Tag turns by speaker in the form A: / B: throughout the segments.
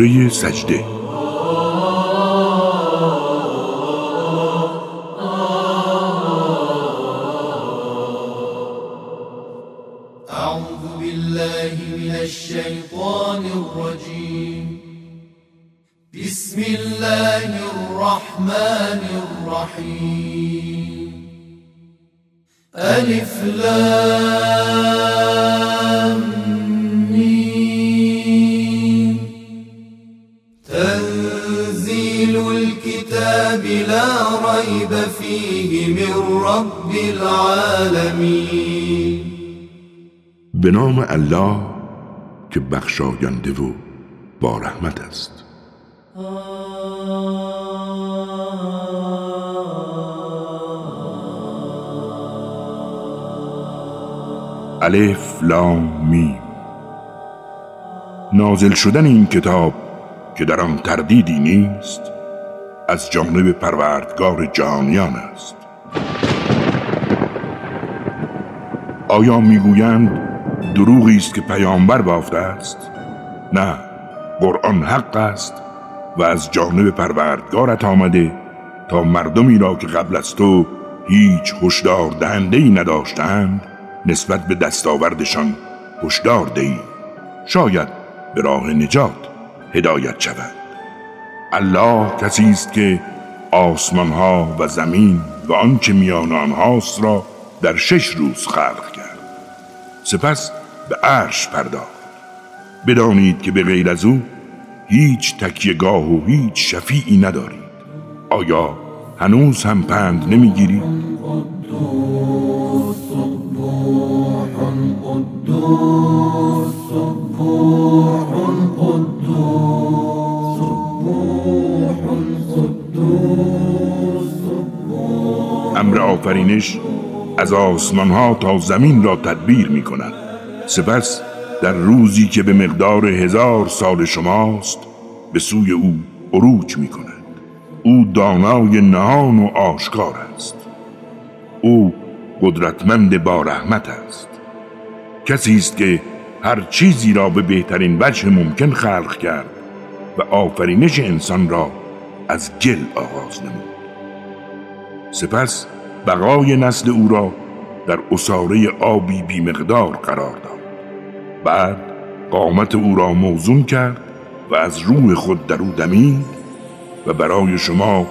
A: سوره سجده.
B: اعوذ بالله من الشیطان الرجیم بسم الله الرحمن الرحیم الف لام.
A: به نام الله که بخشاینده و با رحمت است. الف لام میم. نازل شدن این کتاب که در آن تردیدی نیست از جانب پروردگار جهانیان است. آیا می‌گویند دروغی است که پیامبر بافته است. نه قرآن حق است و از جانب پروردگارت آمده تا مردمی را که قبل از تو هیچ هشدار دهنده ای نداشتند نسبت به دستاوردشان هشدار دهی شاید به راه نجات هدایت شود. الله کسی است که آسمان ها و زمین و آنچه میان آنهاست را در شش روز خلق کرد. سپس به عرش پرداخت بدانید که به غیر از او هیچ تکیهگاه و هیچ شفیعی ندارید آیا هنوز هم پند نمی‌گیرید؟ از آسمان ها تا زمین را تدبیر می کند سپس در روزی که به مقدار هزار سال شماست به سوی او عروج می کند او دانای نهان و آشکار است. او قدرتمند با رحمت است. کسی است که هر چیزی را به بهترین وجه ممکن خلق کرد و آفرینش انسان را از گل آغاز نمود. سپس بقای نسل او را در اساره آبی بیمقدار قرار داد. بعد قامت او را موزون کرد و از روح خود در او دمید و برای شما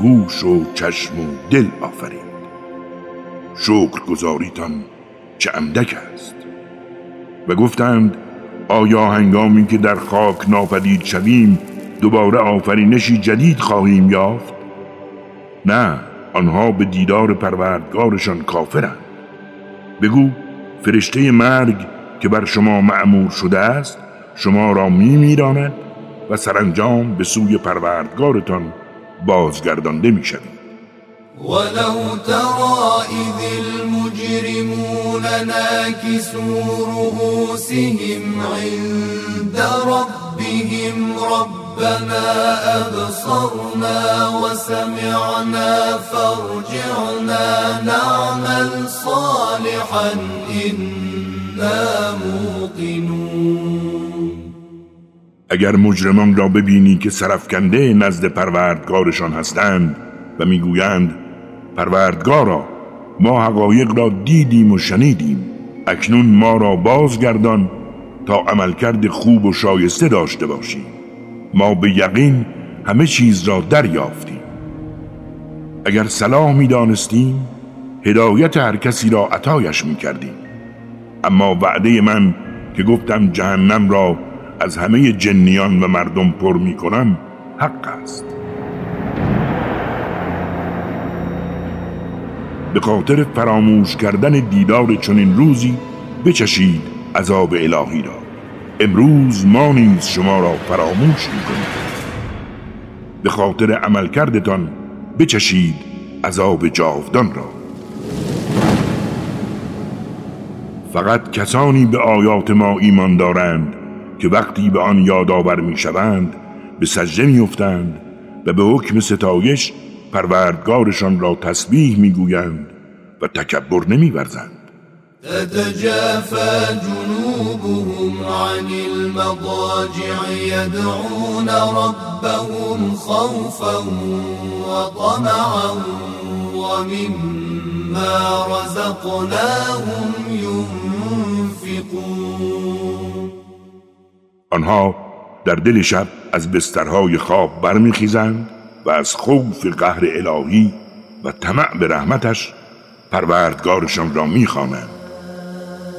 A: گوش و چشم و دل آفرید. شکر گذاریتان چه اندک است؟ و گفتند آیا هنگامی که در خاک ناپدید شویم دوباره آفرینشی جدید خواهیم یافت؟ نه. آنها به دیدار پروردگارشان کافرند. بگو فرشته مرگ که بر شما معمور شده است شما را می میراند و سرانجام به سوی پروردگارتان بازگردانده می شوید
B: ولو ترى إذ المجرمون ناكسوا رؤوسهم عند ربهم ربنا أبصرنا وسمعنا فارجعنا نعمل صالحا إنا موقنون.
A: اگر مجرمان را ببینی که سرفکنده نزد پروردگارشان هستند و می‌گویند پروردگارا ما حقایق را دیدیم و شنیدیم اکنون ما را بازگردان تا عملکرد خوب و شایسته داشته باشیم. ما به یقین همه چیز را دریافتیم. اگر صلاح می دانستیم هدایت هر کسی را عطایش می کردیم اما وعده من که گفتم جهنم را از همه جنیان و مردم پر می کنم حق است. به خاطر فراموش کردن دیدار چنین روزی بچشید عذاب الهی را. امروز ما نیز شما را فراموش می‌کنیم. به خاطر عمل کردتان بچشید عذاب جاودان را. فقط کسانی به آیات ما ایمان دارند که وقتی به آن یادآور می‌شوند به سجده میافتند و به حکم ستایش پروردگارشان را تسبیح می‌گویند و تکبر نمیورزند.
B: تتجافى جنوبهم عن المضاجع يدعون ربهم خوفا وطمعا ومما رزقناهم ينفقون.
A: آنها در دل شب از بسترهای خواب برمیخیزند و از خوف قهر الهی و طمع به رحمتش پروردگارشان را می‌خوانند.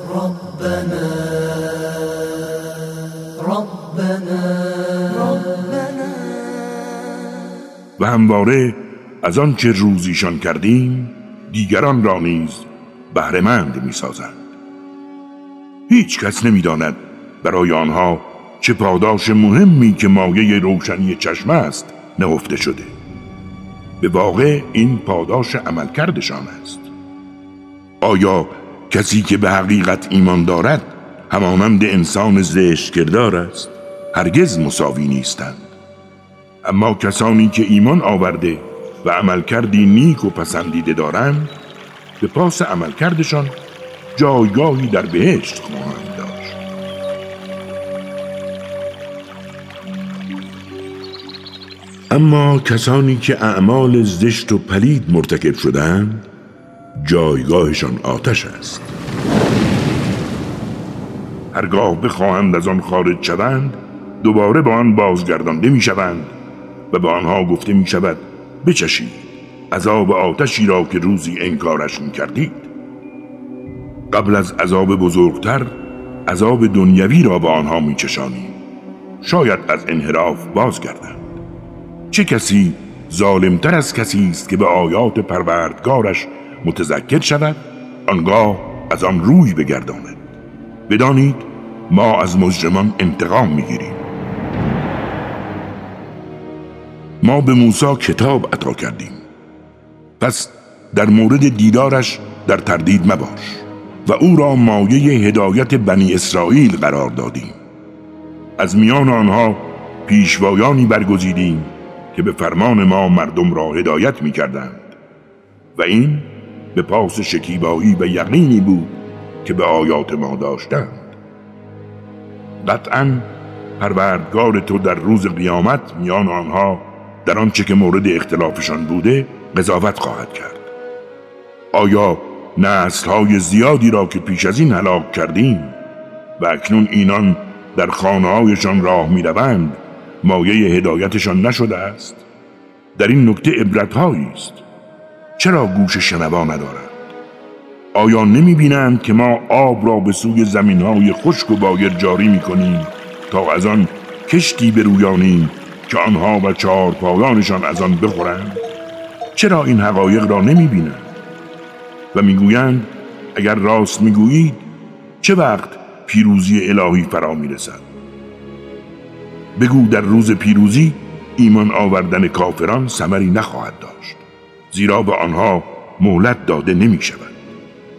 B: ربنا. ربنا. ربنا.
A: و همواره از آنچه روزیشان کردیم دیگران را نیز بهرهمند می‌سازند. هیچ کس نمی‌داند برای آنها چه پاداش مهمی که مایه روشنی چشم است نهفته شده. به واقع این پاداش عملکردشان است. آیا کسی که به حقیقت ایمان دارد همانند انسان زشت کردار است. هرگز مساوی نیستند. اما کسانی که ایمان آورده و عملکردی نیک و پسندیده دارند به پاس عملکردشان جایگاهی در بهشت خواهند داشت. اما کسانی که اعمال زشت و پلید مرتکب شدند جایگاهشان آتش است. هرگاه بخواهند از آن خارج شوند دوباره با آن بازگردانده می شوند و به آنها گفته می شود بچشید عذاب آتشی را که روزی انکارش می کردید. قبل از عذاب بزرگتر عذاب دنیوی را به آنها می چشانیم شاید از انحراف بازگردند. چه کسی ظالمتر از کسی است که به آیات پروردگارش متذکر شود آنگاه از آن روی بگرداند. بدانید ما از مجرمان انتقام می‌گیریم. ما به موسی کتاب عطا کردیم. پس در مورد دیدارش در تردید مباش و او را مایه هدایت بنی اسرائیل قرار دادیم. از میان آنها پیشوایانی برگزیدیم که به فرمان ما مردم را هدایت می کردند و این به پاس شکیبایی و یقینی بود که به آیات ما داشتند. قطعا پروردگار تو در روز قیامت میان آنها در آنچه که مورد اختلافشان بوده قضاوت خواهد کرد. آیا نسل های زیادی را که پیش از این هلاک کردیم و اکنون اینان در خانه هایشان راه می روند مایه هدایتشان نشده است؟ در این نکته عبرت است. چرا گوش شنوا ندارند؟ آیا نمی بینند که ما آب را به سوی زمین های خشک و بایر جاری می کنیم تا از آن کشتی برویانیم که آنها و چهار پایانشان از آن بخورند؟ چرا این حقایق را نمی بینند و می‌گویند اگر راست می‌گویید چه وقت پیروزی الهی فرا می‌رسد؟ بگو در روز پیروزی ایمان آوردن کافران ثمری نخواهد داشت. زیرا به آنها مهلت داده نمی شود.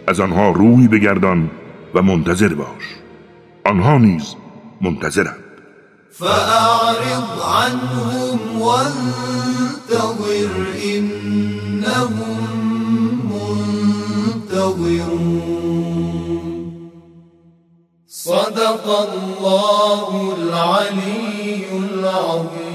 A: از آنها روی بگردان و منتظر باش. آنها نیز منتظرند.
B: فأعرض عنهم وانتظر إنهم منتظرون. صدق الله العلي العظيم.